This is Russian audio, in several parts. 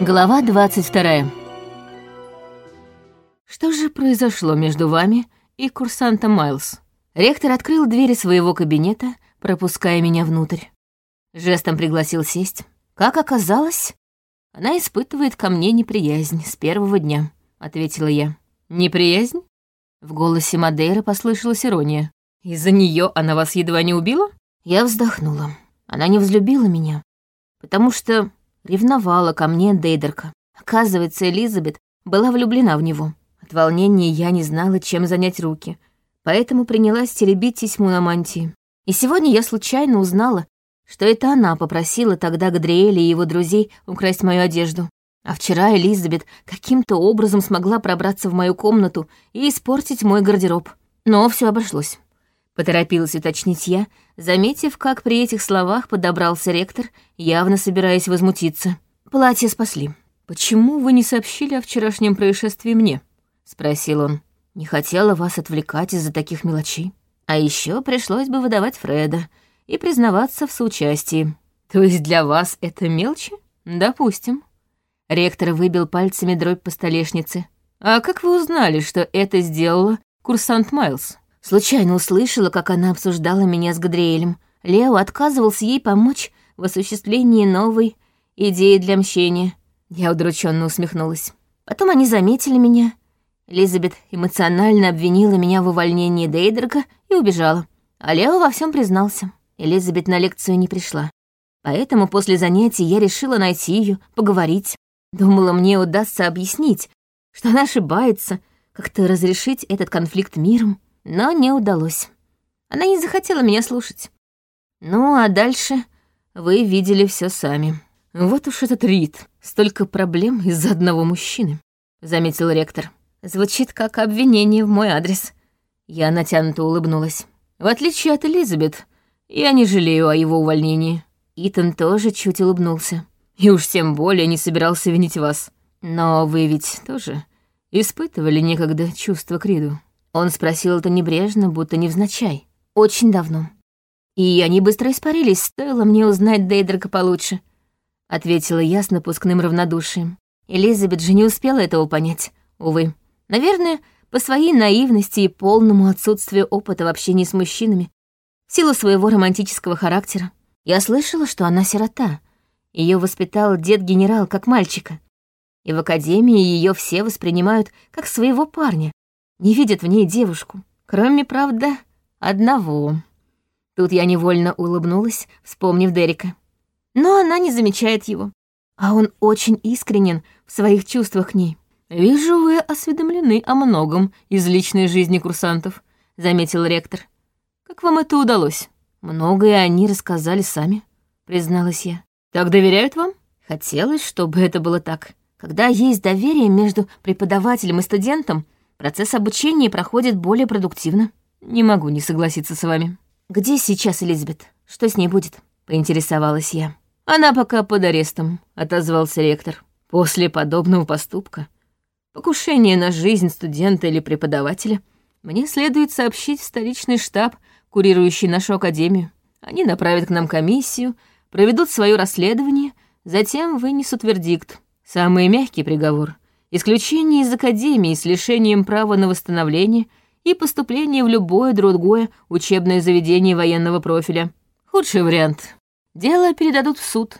Глава 22. Что же произошло между вами и курсантом Майлз? Ректор открыл двери своего кабинета, пропуская меня внутрь. Жестом пригласил сесть. Как оказалось, она испытывает ко мне неприязнь с первого дня, ответила я. Неприязнь? В голосе Мадейра послышалась ирония. Из-за нее она вас едва не убила? Я вздохнула. Она не взлюбила меня, потому что Ревновала ко мне Дейдерка. Оказывается, Элизабет была влюблена в него. От волнения я не знала, чем занять руки, поэтому принялась теребить тесьму на мантии. И сегодня я случайно узнала, что это она попросила тогда Гадриэля и его друзей украсть мою одежду. А вчера Элизабет каким-то образом смогла пробраться в мою комнату и испортить мой гардероб. Но все обошлось. Поторопилась уточнить я, заметив, как при этих словах подобрался ректор, явно собираясь возмутиться. «Платье спасли». «Почему вы не сообщили о вчерашнем происшествии мне?» — спросил он. «Не хотела вас отвлекать из-за таких мелочей. А еще пришлось бы выдавать Фреда и признаваться в соучастии. То есть для вас это мелочи? Допустим». Ректор выбил пальцами дробь по столешнице. «А как вы узнали, что это сделала курсант Майлз?» Случайно услышала, как она обсуждала меня с Гадриэлем. Лео отказывался ей помочь в осуществлении новой идеи для мщения. Я удрученно усмехнулась. Потом они заметили меня. Элизабет эмоционально обвинила меня в увольнении Дейдерка и убежала. А Лео во всем признался. Элизабет на лекцию не пришла. Поэтому после занятий я решила найти ее, поговорить. Думала, мне удастся объяснить, что она ошибается, как-то разрешить этот конфликт миром но не удалось. Она не захотела меня слушать. Ну, а дальше вы видели все сами. Вот уж этот Рид, столько проблем из-за одного мужчины, заметил ректор. Звучит как обвинение в мой адрес. Я натянуто улыбнулась. В отличие от Элизабет, я не жалею о его увольнении. Итан тоже чуть улыбнулся. И уж тем более не собирался винить вас. Но вы ведь тоже испытывали некогда чувство к Риду. Он спросил это небрежно, будто невзначай. Очень давно. И они быстро испарились, стоило мне узнать Дейдерка получше. Ответила я с напускным равнодушием. Элизабет же не успела этого понять, увы. Наверное, по своей наивности и полному отсутствию опыта в общении с мужчинами, в силу своего романтического характера. Я слышала, что она сирота. Ее воспитал дед-генерал как мальчика. И в академии ее все воспринимают как своего парня, не видит в ней девушку, кроме, правда, одного. Тут я невольно улыбнулась, вспомнив Дерека. Но она не замечает его. А он очень искренен в своих чувствах к ней. «Вижу, вы осведомлены о многом из личной жизни курсантов», — заметил ректор. «Как вам это удалось?» «Многое они рассказали сами», — призналась я. «Так доверяют вам?» Хотелось, чтобы это было так. Когда есть доверие между преподавателем и студентом, Процесс обучения проходит более продуктивно. Не могу не согласиться с вами. Где сейчас Элизабет? Что с ней будет? Поинтересовалась я. Она пока под арестом, отозвался ректор. После подобного поступка, покушения на жизнь студента или преподавателя, мне следует сообщить в столичный штаб, курирующий нашу академию. Они направят к нам комиссию, проведут свое расследование, затем вынесут вердикт. Самый мягкий приговор исключение из академии с лишением права на восстановление и поступление в любое другое учебное заведение военного профиля. Худший вариант. Дело передадут в суд.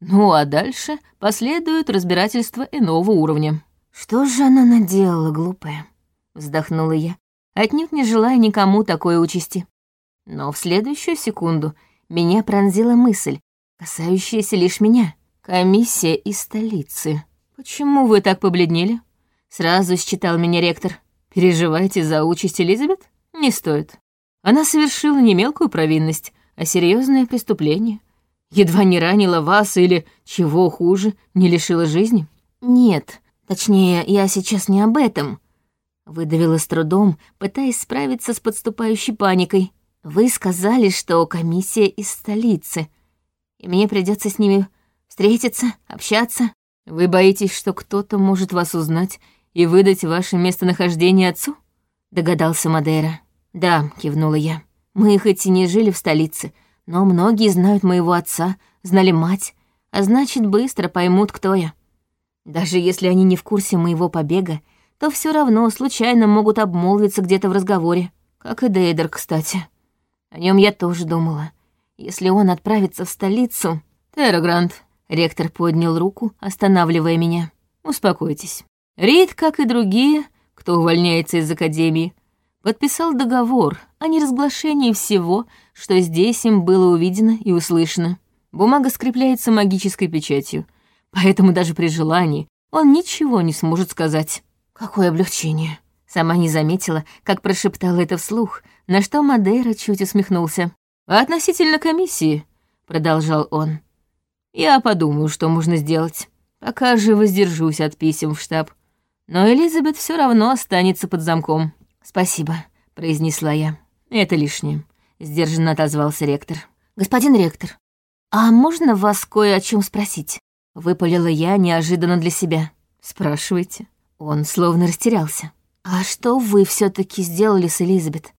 Ну а дальше последует разбирательство иного уровня. «Что же она наделала, глупая?» — вздохнула я, отнюдь не желая никому такой участи. Но в следующую секунду меня пронзила мысль, касающаяся лишь меня. Комиссия из столицы. «Почему вы так побледнели?» Сразу считал меня ректор. «Переживаете за участь Элизабет? Не стоит. Она совершила не мелкую провинность, а серьезное преступление. Едва не ранила вас или, чего хуже, не лишила жизни?» «Нет, точнее, я сейчас не об этом», — выдавила с трудом, пытаясь справиться с подступающей паникой. «Вы сказали, что комиссия из столицы, и мне придется с ними встретиться, общаться». Вы боитесь, что кто-то может вас узнать и выдать ваше местонахождение отцу? Догадался Мадейра. Да, кивнула я. Мы хоть и не жили в столице, но многие знают моего отца, знали мать, а значит, быстро поймут, кто я. Даже если они не в курсе моего побега, то все равно случайно могут обмолвиться где-то в разговоре. Как и Дейдер, кстати. О нем я тоже думала. Если он отправится в столицу... Террагрант. Ректор поднял руку, останавливая меня. Успокойтесь. Рид, как и другие, кто увольняется из Академии, подписал договор о неразглашении всего, что здесь им было увидено и услышано. Бумага скрепляется магической печатью, поэтому даже при желании он ничего не сможет сказать. Какое облегчение. Сама не заметила, как прошептала это вслух, на что Мадейра чуть усмехнулся. «А относительно комиссии», — продолжал он, — «я подумаю, что можно сделать. Пока же воздержусь от писем в штаб. Но Элизабет все равно останется под замком». «Спасибо», — произнесла я. «Это лишнее», — сдержанно отозвался ректор. «Господин ректор, а можно вас кое о чем спросить?» — выпалила я неожиданно для себя. «Спрашивайте». Он словно растерялся. «А что вы все таки сделали с Элизабет?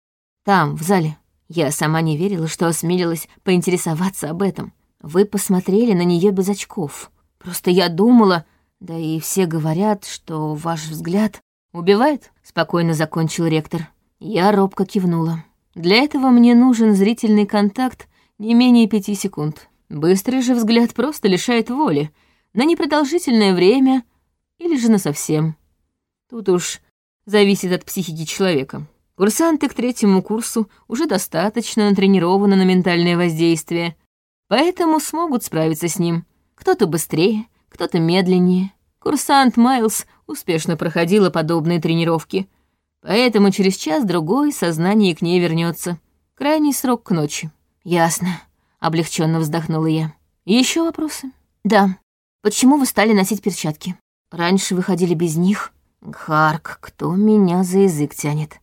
Там, в зале?» Я сама не верила, что осмелилась поинтересоваться об этом. Вы посмотрели на нее без очков. Просто я думала, да и все говорят, что ваш взгляд убивает, спокойно закончил ректор. Я робко кивнула. Для этого мне нужен зрительный контакт не менее пяти секунд. Быстрый же взгляд просто лишает воли на непродолжительное время или же на совсем. Тут уж зависит от психики человека. Курсанты к третьему курсу уже достаточно натренированы на ментальное воздействие, поэтому смогут справиться с ним. Кто-то быстрее, кто-то медленнее. Курсант Майлз успешно проходила подобные тренировки, поэтому через час-другой сознание к ней вернется. Крайний срок к ночи. Ясно. Облегченно вздохнула я. Еще вопросы? Да. Почему вы стали носить перчатки? Раньше вы ходили без них. Харк, кто меня за язык тянет?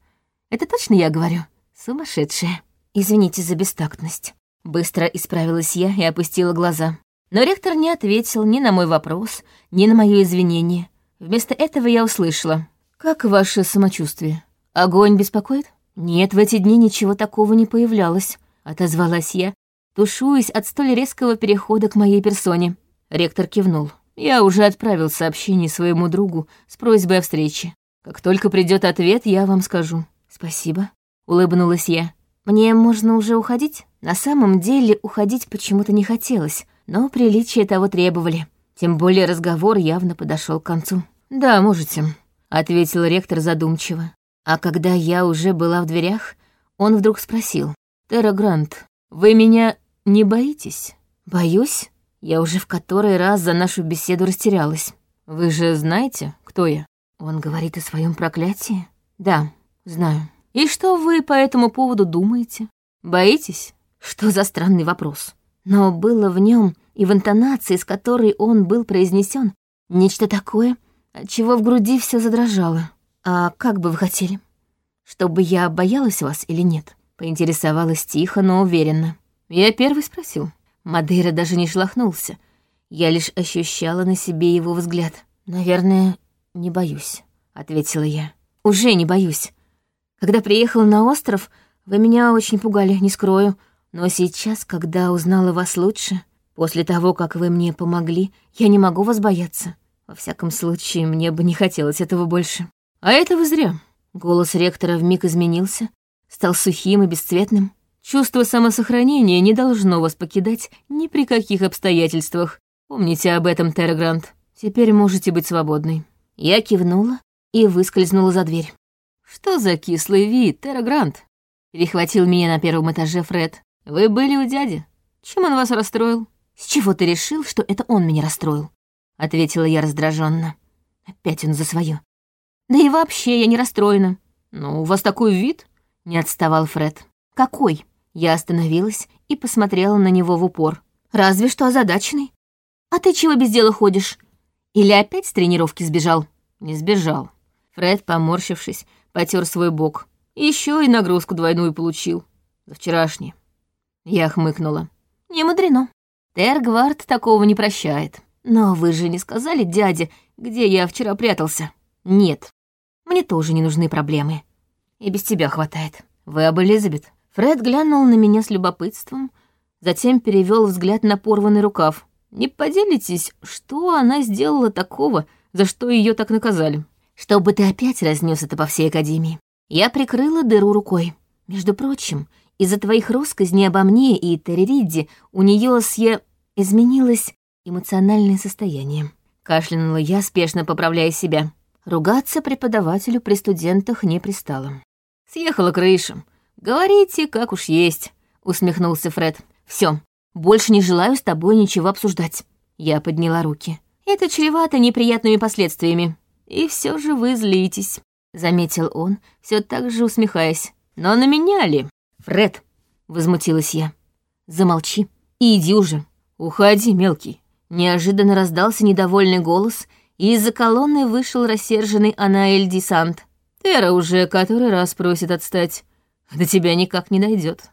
Это точно я говорю? Сумасшедшая. Извините за бестактность. Быстро исправилась я и опустила глаза. Но ректор не ответил ни на мой вопрос, ни на мое извинение. Вместо этого я услышала. «Как ваше самочувствие? Огонь беспокоит?» «Нет, в эти дни ничего такого не появлялось», — отозвалась я, тушуясь от столь резкого перехода к моей персоне. Ректор кивнул. Я уже отправил сообщение своему другу с просьбой о встрече. Как только придет ответ, я вам скажу. Спасибо, улыбнулась я. Мне можно уже уходить? На самом деле уходить почему-то не хотелось, но приличия того требовали. Тем более разговор явно подошел к концу. Да, можете, ответил ректор задумчиво. А когда я уже была в дверях, он вдруг спросил: "Терра Грант, вы меня не боитесь?" "Боюсь?" Я уже в который раз за нашу беседу растерялась. Вы же знаете, кто я? Он говорит о своем проклятии? Да, знаю. И что вы по этому поводу думаете? Боитесь? Что за странный вопрос? Но было в нем и в интонации, с которой он был произнесен, нечто такое, от чего в груди все задрожало. А как бы вы хотели? Чтобы я боялась вас или нет? Поинтересовалась тихо, но уверенно. Я первый спросил. Мадейра даже не шлахнулся. Я лишь ощущала на себе его взгляд. «Наверное, не боюсь», — ответила я. «Уже не боюсь. Когда приехала на остров, вы меня очень пугали, не скрою. Но сейчас, когда узнала вас лучше, после того, как вы мне помогли, я не могу вас бояться. Во всяком случае, мне бы не хотелось этого больше. А этого зря». Голос ректора вмиг изменился, стал сухим и бесцветным. Чувство самосохранения не должно вас покидать ни при каких обстоятельствах. Помните об этом, Террагрант. Теперь можете быть свободной». Я кивнула и выскользнула за дверь. «Что за кислый вид, Террагрант?» Перехватил меня на первом этаже Фред. «Вы были у дяди. Чем он вас расстроил?» «С чего ты решил, что это он меня расстроил?» Ответила я раздраженно. Опять он за свое. «Да и вообще я не расстроена». «Ну, у вас такой вид?» Не отставал Фред. «Какой?» Я остановилась и посмотрела на него в упор. «Разве что озадаченный. А ты чего без дела ходишь? Или опять с тренировки сбежал?» «Не сбежал». Фред, поморщившись, потер свой бок. Еще и нагрузку двойную получил. За вчерашний. Я хмыкнула. «Не мудрено. Тергвард такого не прощает. Но вы же не сказали дяде, где я вчера прятался?» «Нет. Мне тоже не нужны проблемы. И без тебя хватает. Вы об Элизабет?» Фред глянул на меня с любопытством, затем перевел взгляд на порванный рукав. Не поделитесь, что она сделала такого, за что ее так наказали? Чтобы ты опять разнес это по всей Академии. Я прикрыла дыру рукой. Между прочим, из-за твоих россказней обо мне и Терриди у нее с я... изменилось эмоциональное состояние. Кашлянула я, спешно поправляя себя. Ругаться преподавателю при студентах не пристало. «Съехала крыша. Говорите, как уж есть», — усмехнулся Фред. Все, больше не желаю с тобой ничего обсуждать». Я подняла руки. «Это чревато неприятными последствиями. И все же вы злитесь», — заметил он, все так же усмехаясь. «Но на меня ли?» «Фред», — возмутилась я. «Замолчи и иди уже. Уходи, мелкий». Неожиданно раздался недовольный голос, и из-за колонны вышел рассерженный Анаэль Десант. «Тера уже который раз просит отстать. До тебя никак не дойдет.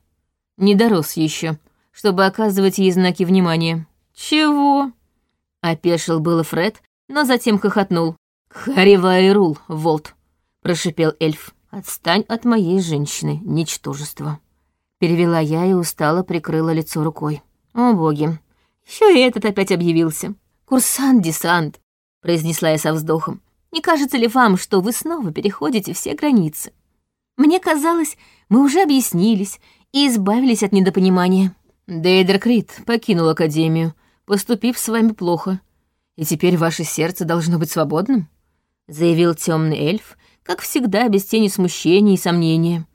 Не дорос еще, чтобы оказывать ей знаки внимания». «Чего?» — опешил было Фред, но затем хохотнул. «Харивайрул, Волт», — прошипел эльф. «Отстань от моей женщины, ничтожество». Перевела я и устало прикрыла лицо рукой. «О, боги, еще и этот опять объявился. «Курсант-десант», — произнесла я со вздохом. «Не кажется ли вам, что вы снова переходите все границы? Мне казалось, мы уже объяснились и избавились от недопонимания». Дейдер Крит покинул Академию, поступив с вами плохо. И теперь ваше сердце должно быть свободным», — заявил темный эльф, как всегда, без тени смущения и сомнения.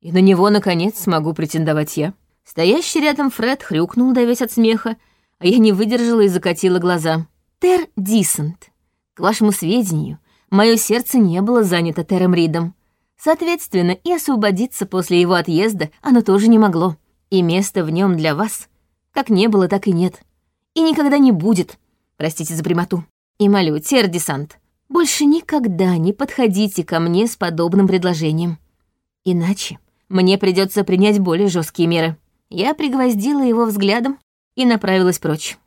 «И на него, наконец, смогу претендовать я». Стоящий рядом Фред хрюкнул, давясь от смеха, а я не выдержала и закатила глаза. «Тер Дисант, к вашему сведению, мое сердце не было занято Тером Ридом. Соответственно, и освободиться после его отъезда оно тоже не могло. И места в нем для вас как не было, так и нет. И никогда не будет, простите за прямоту. И молю, Тер Десант, больше никогда не подходите ко мне с подобным предложением. Иначе мне придется принять более жесткие меры». Я пригвоздила его взглядом и направилась прочь.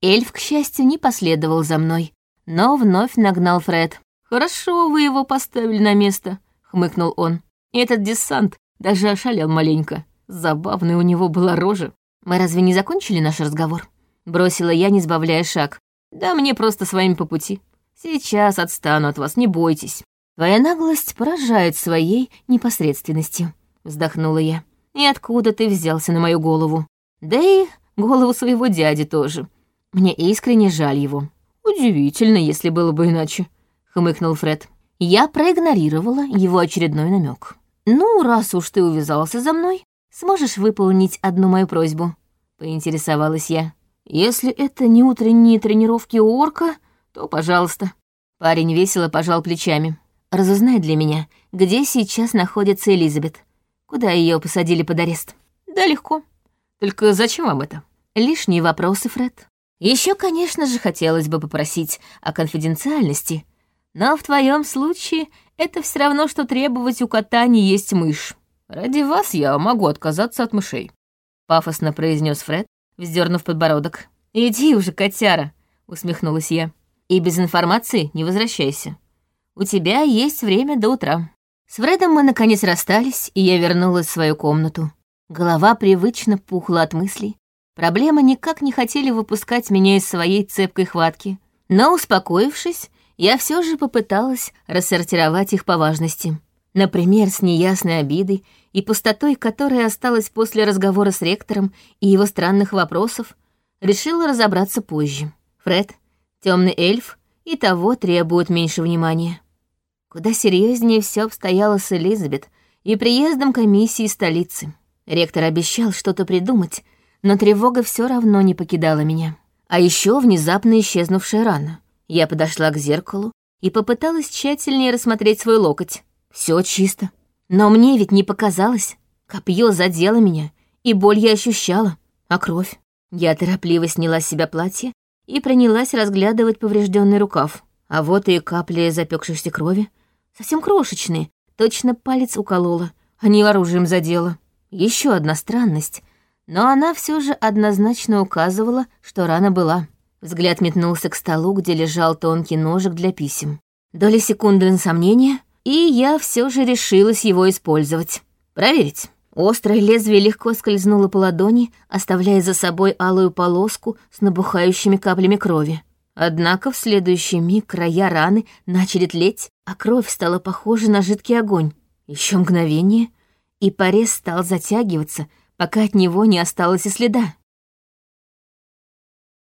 Эльф, к счастью, не последовал за мной, но вновь нагнал Фред. «Хорошо вы его поставили на место», — хмыкнул он. «Этот десант даже ошалел маленько. Забавная у него была рожа. Мы разве не закончили наш разговор?» Бросила я, не сбавляя шаг. «Да мне просто с вами по пути. Сейчас отстану от вас, не бойтесь. Твоя наглость поражает своей непосредственностью», — вздохнула я. «И откуда ты взялся на мою голову? Да и голову своего дяди тоже. Мне искренне жаль его. Удивительно, если было бы иначе, хмыкнул Фред. Я проигнорировала его очередной намек. Ну, раз уж ты увязался за мной, сможешь выполнить одну мою просьбу? Поинтересовалась я. Если это не утренние тренировки у орка, то пожалуйста. Парень весело пожал плечами. Разузнай для меня, где сейчас находится Элизабет. Куда ее посадили под арест? Да легко. Только зачем вам это? Лишние вопросы, Фред. Еще, конечно же, хотелось бы попросить о конфиденциальности, но в твоем случае это все равно, что требовать у кота не есть мышь. Ради вас я могу отказаться от мышей», — пафосно произнес Фред, вздернув подбородок. «Иди уже, котяра», — усмехнулась я. «И без информации не возвращайся. У тебя есть время до утра». С Фредом мы наконец расстались, и я вернулась в свою комнату. Голова привычно пухла от мыслей. Проблемы никак не хотели выпускать меня из своей цепкой хватки. Но, успокоившись, я все же попыталась рассортировать их по важности. Например, с неясной обидой и пустотой, которая осталась после разговора с ректором и его странных вопросов, решила разобраться позже. Фред, темный эльф, и того требует меньше внимания. Куда серьезнее все обстояло с Элизабет и приездом комиссии столицы. Ректор обещал что-то придумать, но тревога все равно не покидала меня. А еще внезапно исчезнувшая рана. Я подошла к зеркалу и попыталась тщательнее рассмотреть свой локоть. Все чисто. Но мне ведь не показалось. Копье задело меня, и боль я ощущала. А кровь? Я торопливо сняла с себя платье и принялась разглядывать поврежденный рукав. А вот и капли запекшейся крови. Совсем крошечные, точно палец уколола, а не оружием задела. Еще одна странность, но она все же однозначно указывала, что рана была. Взгляд метнулся к столу, где лежал тонкий ножик для писем. Доля секунды на сомнение, и я все же решилась его использовать. Проверить. Острое лезвие легко скользнуло по ладони, оставляя за собой алую полоску с набухающими каплями крови. Однако в следующий миг края раны начали тлеть, а кровь стала похожа на жидкий огонь. Еще мгновение, и порез стал затягиваться, пока от него не осталось и следа.